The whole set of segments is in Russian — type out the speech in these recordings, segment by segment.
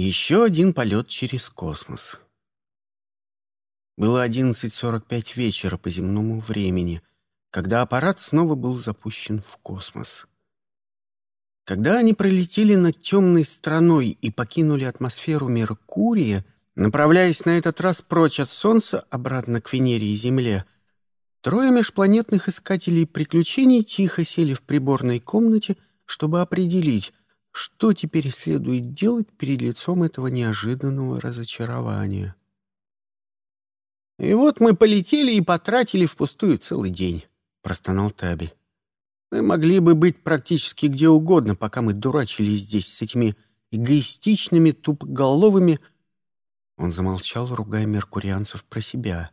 Еще один полет через космос. Было 11.45 вечера по земному времени, когда аппарат снова был запущен в космос. Когда они пролетели над темной страной и покинули атмосферу Меркурия, направляясь на этот раз прочь от Солнца, обратно к Венере и Земле, трое межпланетных искателей приключений тихо сели в приборной комнате, чтобы определить, что теперь следует делать перед лицом этого неожиданного разочарования. «И вот мы полетели и потратили впустую целый день», — простонал Таби. Мы могли бы быть практически где угодно, пока мы дурачились здесь с этими эгоистичными, тупоголовыми...» Он замолчал, ругая меркурианцев про себя.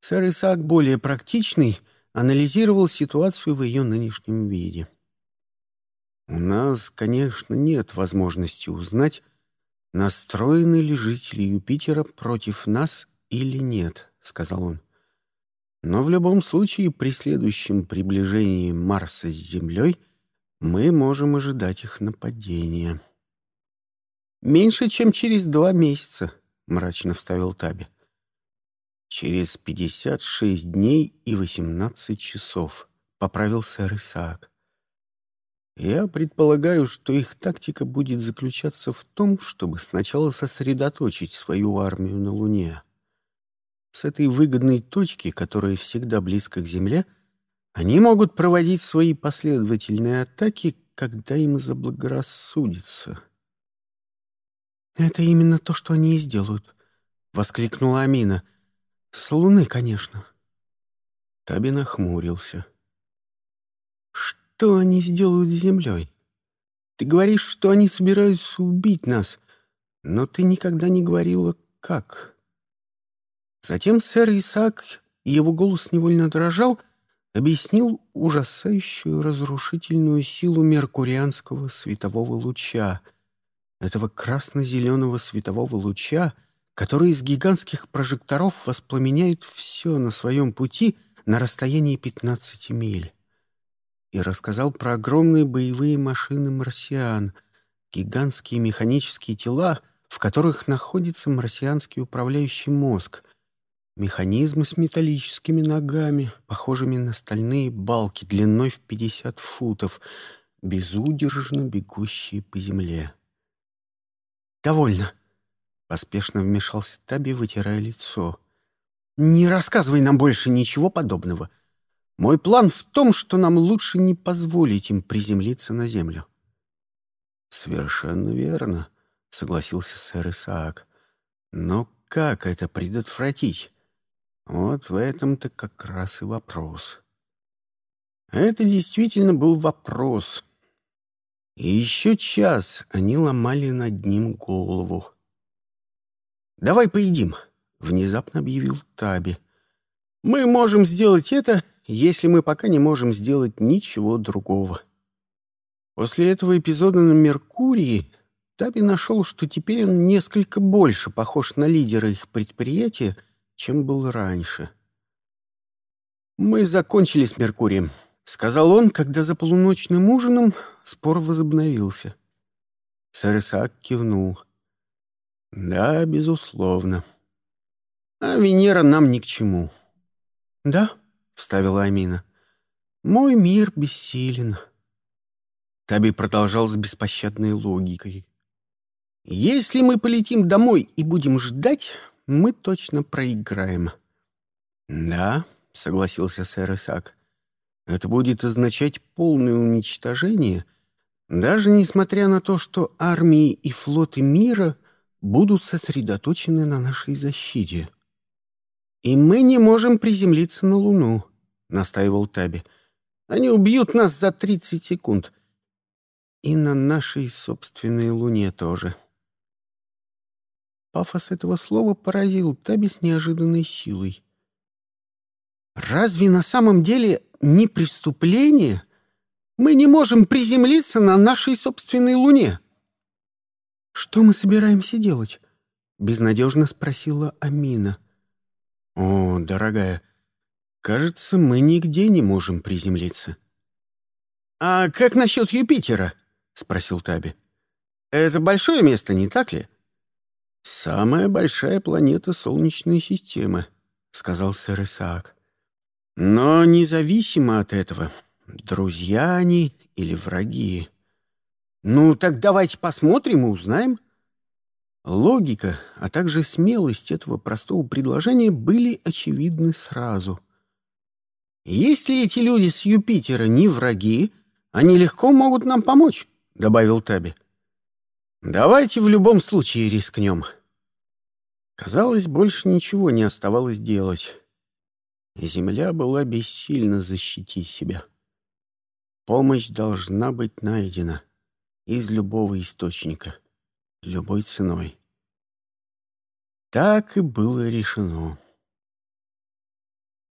Сэр Исаак, более практичный, анализировал ситуацию в ее нынешнем виде. «У нас, конечно, нет возможности узнать, настроены ли жители Юпитера против нас или нет», — сказал он. Но в любом случае при следующем приближении Марса с Землей мы можем ожидать их нападения. «Меньше, чем через два месяца», — мрачно вставил Таби. «Через пятьдесят шесть дней и восемнадцать часов», — поправил сэр Исаак. «Я предполагаю, что их тактика будет заключаться в том, чтобы сначала сосредоточить свою армию на Луне, с этой выгодной точки, которая всегда близко к Земле, они могут проводить свои последовательные атаки, когда им заблагорассудится. «Это именно то, что они и сделают», — воскликнула Амина. «С Луны, конечно». Таби нахмурился. «Что они сделают с Землей? Ты говоришь, что они собираются убить нас, но ты никогда не говорила, как». Затем сэр Исаак, его голос невольно дрожал, объяснил ужасающую разрушительную силу меркурианского светового луча, этого красно-зеленого светового луча, который из гигантских прожекторов воспламеняет все на своем пути на расстоянии 15 миль. И рассказал про огромные боевые машины марсиан, гигантские механические тела, в которых находится марсианский управляющий мозг — Механизмы с металлическими ногами, похожими на стальные балки длиной в 50 футов, безудержно бегущие по земле. «Довольно!» — поспешно вмешался Таби, вытирая лицо. «Не рассказывай нам больше ничего подобного. Мой план в том, что нам лучше не позволить им приземлиться на землю». «Совершенно верно», — согласился сэр Исаак. «Но как это предотвратить?» Вот в этом-то как раз и вопрос. Это действительно был вопрос. И еще час они ломали над ним голову. «Давай поедим», — внезапно объявил Таби. «Мы можем сделать это, если мы пока не можем сделать ничего другого». После этого эпизода на Меркурии Таби нашел, что теперь он несколько больше похож на лидера их предприятия, чем был раньше. «Мы закончили с Меркурием», — сказал он, когда за полуночным ужином спор возобновился. Сэр Исаак кивнул. «Да, безусловно. А Венера нам ни к чему». «Да», — вставила Амина. «Мой мир бессилен». Таби продолжал с беспощадной логикой. «Если мы полетим домой и будем ждать, мы точно проиграем». «Да», — согласился сэр Исаак, — «это будет означать полное уничтожение, даже несмотря на то, что армии и флоты мира будут сосредоточены на нашей защите». «И мы не можем приземлиться на Луну», — настаивал Таби. «Они убьют нас за тридцать секунд. И на нашей собственной Луне тоже». Пафос этого слова поразил Таби с неожиданной силой. «Разве на самом деле не преступление? Мы не можем приземлиться на нашей собственной Луне!» «Что мы собираемся делать?» — безнадежно спросила Амина. «О, дорогая, кажется, мы нигде не можем приземлиться». «А как насчет Юпитера?» — спросил Таби. Это большое место, не так ли? Самая большая планета Солнечной системы, сказал сэр Исаак. Но независимо от этого, друзья они или враги. Ну, так давайте посмотрим и узнаем. Логика, а также смелость этого простого предложения были очевидны сразу. «Если эти люди с Юпитера не враги, они легко могут нам помочь», — добавил Таби. «Давайте в любом случае рискнем». Казалось, больше ничего не оставалось делать. Земля была бессильна защитить себя. Помощь должна быть найдена из любого источника, любой ценой. Так и было решено.